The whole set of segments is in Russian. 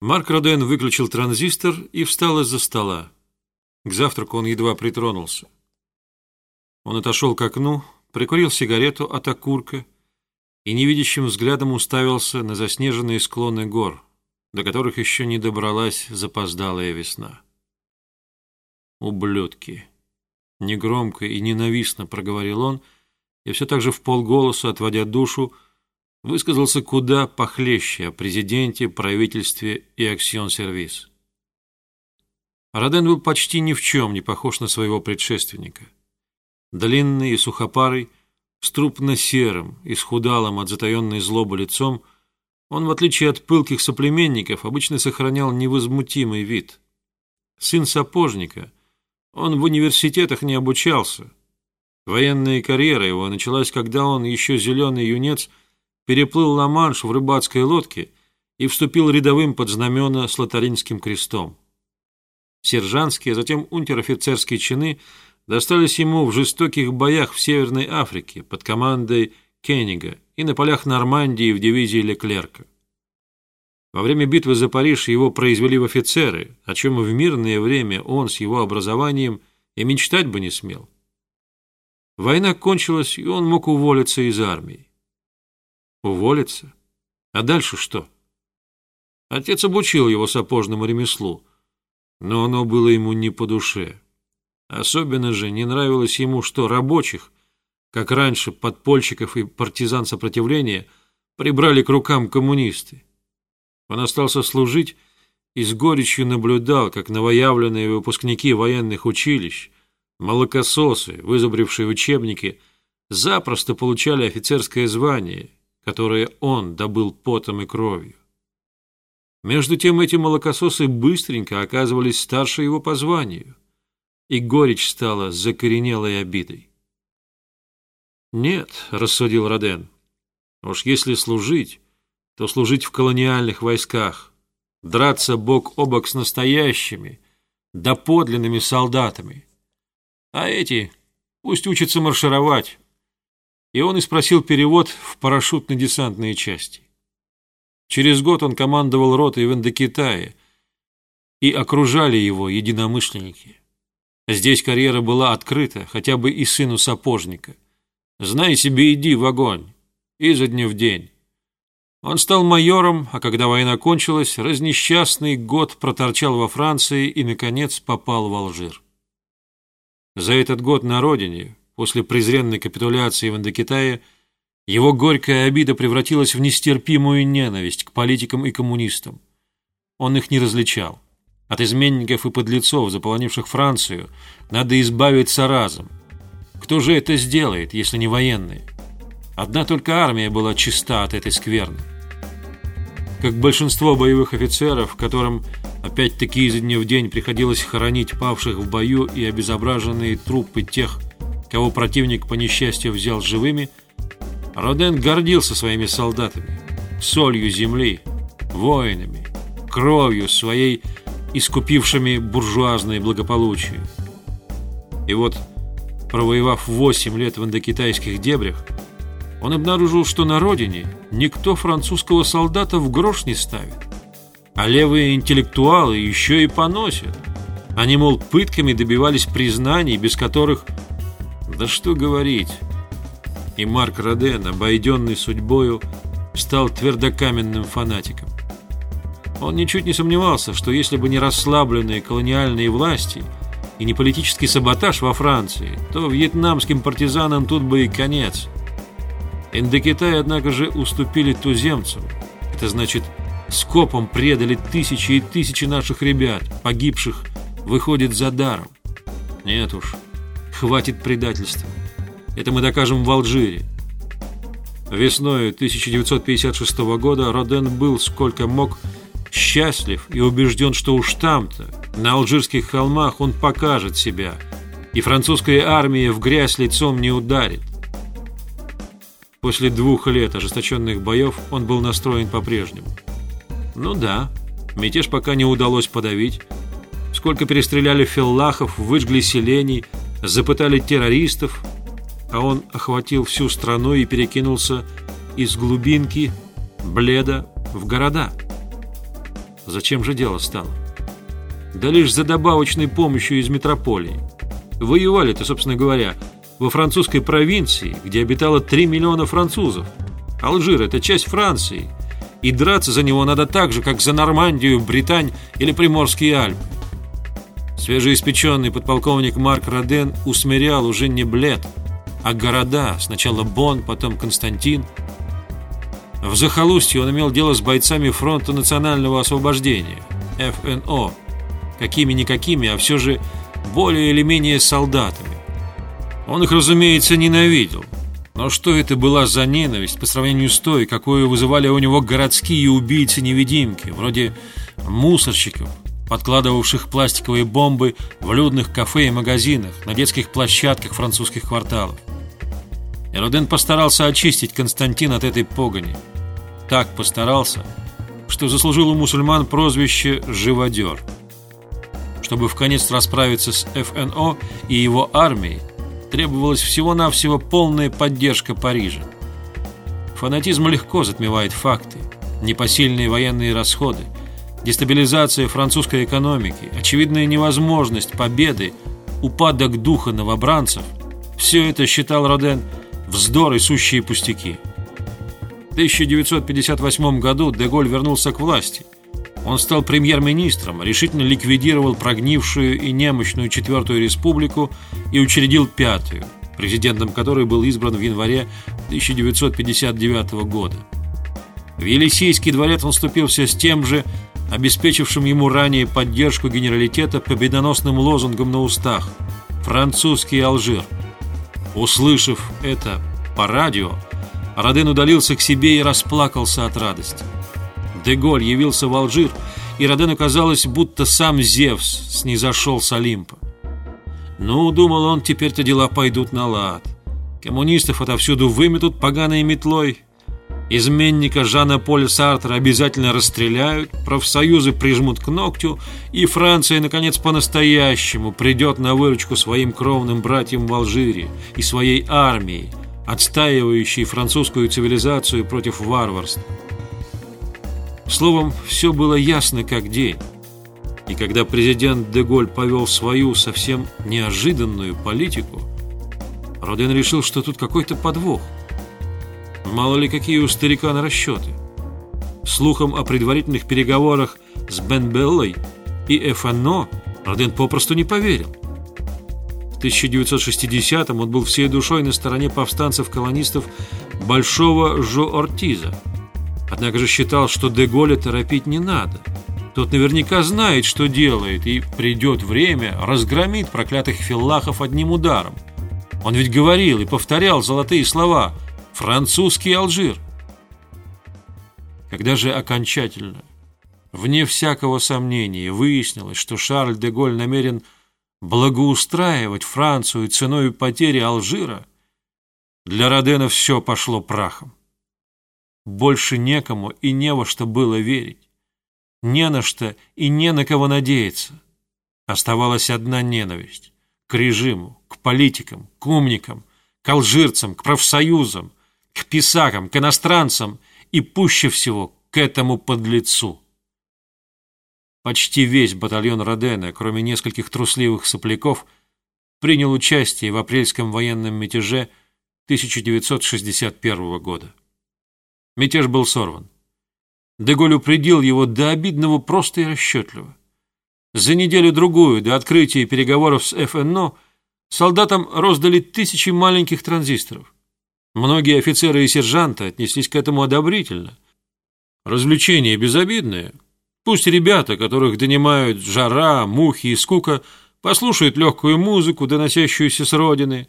Марк Роден выключил транзистор и встал из-за стола. К завтраку он едва притронулся. Он отошел к окну, прикурил сигарету от окурка и невидящим взглядом уставился на заснеженные склоны гор, до которых еще не добралась запоздалая весна. «Ублюдки!» Негромко и ненавистно проговорил он, и все так же в полголоса, отводя душу, высказался куда похлеще о президенте, правительстве и аксион-сервис. Роден был почти ни в чем не похож на своего предшественника. Длинный и сухопарый, с трупно-серым, исхудалым от затаенной злобы лицом, он, в отличие от пылких соплеменников, обычно сохранял невозмутимый вид. Сын сапожника, он в университетах не обучался. Военная карьера его началась, когда он, еще зеленый юнец, переплыл Ла-Манш в рыбацкой лодке и вступил рядовым под знамена с лотаринским крестом. Сержантские, затем унтер-офицерские чины достались ему в жестоких боях в Северной Африке под командой Кеннига и на полях Нормандии в дивизии Леклерка. Во время битвы за Париж его произвели в офицеры, о чем в мирное время он с его образованием и мечтать бы не смел. Война кончилась, и он мог уволиться из армии. Уволиться? А дальше что? Отец обучил его сапожному ремеслу, но оно было ему не по душе. Особенно же не нравилось ему, что рабочих, как раньше подпольщиков и партизан сопротивления, прибрали к рукам коммунисты. Он остался служить и с горечью наблюдал, как новоявленные выпускники военных училищ, молокососы, вызубрившие учебники, запросто получали офицерское звание которое он добыл потом и кровью. Между тем эти молокососы быстренько оказывались старше его по званию, и горечь стала закоренелой обидой. «Нет», — рассудил Роден, — «уж если служить, то служить в колониальных войсках, драться бок о бок с настоящими, доподлинными солдатами. А эти пусть учатся маршировать, и он и спросил перевод в парашютно-десантные части. Через год он командовал ротой в Индокитае, и окружали его единомышленники. Здесь карьера была открыта, хотя бы и сыну сапожника. Знай себе, иди в огонь, изо дня в день. Он стал майором, а когда война кончилась, разнесчастный год проторчал во Франции и, наконец, попал в Алжир. За этот год на родине, После презренной капитуляции в Индокитае его горькая обида превратилась в нестерпимую ненависть к политикам и коммунистам. Он их не различал. От изменников и подлецов, заполонивших Францию, надо избавиться разом. Кто же это сделает, если не военные? Одна только армия была чиста от этой скверны. Как большинство боевых офицеров, которым опять-таки изо дня в день приходилось хоронить павших в бою и обезображенные трупы тех, кого противник по несчастью взял живыми, Роден гордился своими солдатами, солью земли, воинами, кровью своей, искупившими буржуазное благополучие. И вот, провоевав 8 лет в индокитайских дебрях, он обнаружил, что на родине никто французского солдата в грош не ставит, а левые интеллектуалы еще и поносят. Они, мол, пытками добивались признаний, без которых да что говорить. И Марк Роден, обойденный судьбою, стал твердокаменным фанатиком. Он ничуть не сомневался, что если бы не расслабленные колониальные власти и не политический саботаж во Франции, то вьетнамским партизанам тут бы и конец. Индокитай, однако же, уступили туземцам. Это значит, скопом предали тысячи и тысячи наших ребят, погибших, выходит за даром. Нет уж, Хватит предательства. Это мы докажем в Алжире. Весной 1956 года Роден был сколько мог счастлив и убежден, что уж там-то, на алжирских холмах, он покажет себя, и французская армия в грязь лицом не ударит. После двух лет ожесточенных боев он был настроен по-прежнему. Ну да, мятеж пока не удалось подавить. Сколько перестреляли филлахов, выжгли селений – запытали террористов, а он охватил всю страну и перекинулся из глубинки Бледа в города. Зачем же дело стало? Да лишь за добавочной помощью из метрополии. Воевали-то, собственно говоря, во французской провинции, где обитало 3 миллиона французов. Алжир – это часть Франции, и драться за него надо так же, как за Нормандию, Британь или Приморские Альпы. Свежеиспеченный подполковник Марк Роден усмирял уже не Блед, а города, сначала Бон, потом Константин. В захолустье он имел дело с бойцами Фронта национального освобождения, ФНО, какими-никакими, а все же более или менее солдатами. Он их, разумеется, ненавидел. Но что это была за ненависть по сравнению с той, какую вызывали у него городские убийцы-невидимки, вроде мусорщиков, подкладывавших пластиковые бомбы в людных кафе и магазинах, на детских площадках французских кварталов. Эроден постарался очистить Константин от этой погони. Так постарался, что заслужил у мусульман прозвище «живодер». Чтобы в конец расправиться с ФНО и его армией, требовалась всего-навсего полная поддержка Парижа. Фанатизм легко затмевает факты, непосильные военные расходы – дестабилизация французской экономики, очевидная невозможность победы, упадок духа новобранцев – все это считал Роден вздор и сущие пустяки. В 1958 году Деголь вернулся к власти. Он стал премьер-министром, решительно ликвидировал прогнившую и немощную Четвертую Республику и учредил Пятую, президентом которой был избран в январе 1959 года. В Елисейский дворец он вступился с тем же обеспечившим ему ранее поддержку генералитета победоносным лозунгом на устах «Французский Алжир». Услышав это по радио, Роден удалился к себе и расплакался от радости. Деголь явился в Алжир, и Родену казалось, будто сам Зевс снизошел с Олимпа. Ну, думал он, теперь-то дела пойдут на лад. Коммунистов отовсюду выметут поганой метлой, Изменника Жана Поля Сартра обязательно расстреляют, профсоюзы прижмут к ногтю, и Франция, наконец, по-настоящему придет на выручку своим кровным братьям в Алжире и своей армии, отстаивающей французскую цивилизацию против варварства. Словом, все было ясно как день. И когда президент Деголь повел свою совсем неожиданную политику, Роден решил, что тут какой-то подвох – Мало ли какие у старика на расчеты. Слухом о предварительных переговорах с Бен Беллой и ФНО Роден попросту не поверил. В 1960-м он был всей душой на стороне повстанцев-колонистов Большого Жо-Ортиза. Однако же считал, что Деголя торопить не надо. Тот наверняка знает, что делает, и придет время, разгромит проклятых филлахов одним ударом. Он ведь говорил и повторял золотые слова – Французский Алжир. Когда же окончательно, вне всякого сомнения, выяснилось, что Шарль де Голь намерен благоустраивать Францию ценой потери Алжира, для Родена все пошло прахом. Больше некому и не во что было верить. Не на что и не на кого надеяться. Оставалась одна ненависть к режиму, к политикам, к умникам, к алжирцам, к профсоюзам, к писакам, к иностранцам и пуще всего к этому подлецу. Почти весь батальон Родена, кроме нескольких трусливых сопляков, принял участие в апрельском военном мятеже 1961 года. Мятеж был сорван. Деголь упредил его до обидного просто и расчетливо. За неделю-другую до открытия переговоров с ФНО солдатам роздали тысячи маленьких транзисторов. Многие офицеры и сержанты отнеслись к этому одобрительно. Развлечения безобидные. Пусть ребята, которых донимают жара, мухи и скука, послушают легкую музыку, доносящуюся с родины.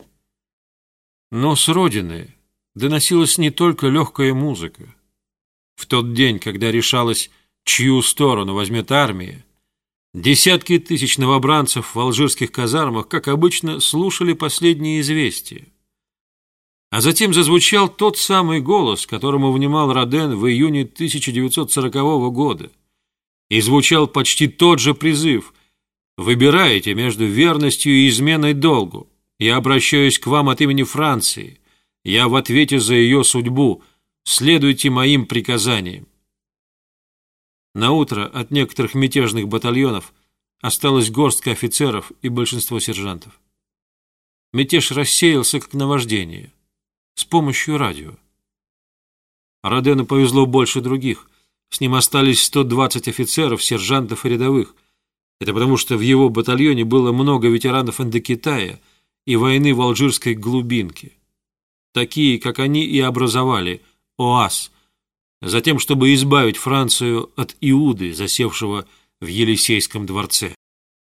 Но с родины доносилась не только легкая музыка. В тот день, когда решалось, чью сторону возьмет армия, десятки тысяч новобранцев в алжирских казармах, как обычно, слушали последние известия. А затем зазвучал тот самый голос, которому внимал Роден в июне 1940 года. И звучал почти тот же призыв «Выбирайте между верностью и изменой долгу. Я обращаюсь к вам от имени Франции. Я в ответе за ее судьбу. Следуйте моим приказаниям». На утро от некоторых мятежных батальонов осталась горстка офицеров и большинство сержантов. Мятеж рассеялся как наваждение с помощью радио. Родену повезло больше других. С ним остались 120 офицеров, сержантов и рядовых. Это потому, что в его батальоне было много ветеранов Индокитая и войны в алжирской глубинке. Такие, как они, и образовали ОАС, затем, чтобы избавить Францию от Иуды, засевшего в Елисейском дворце.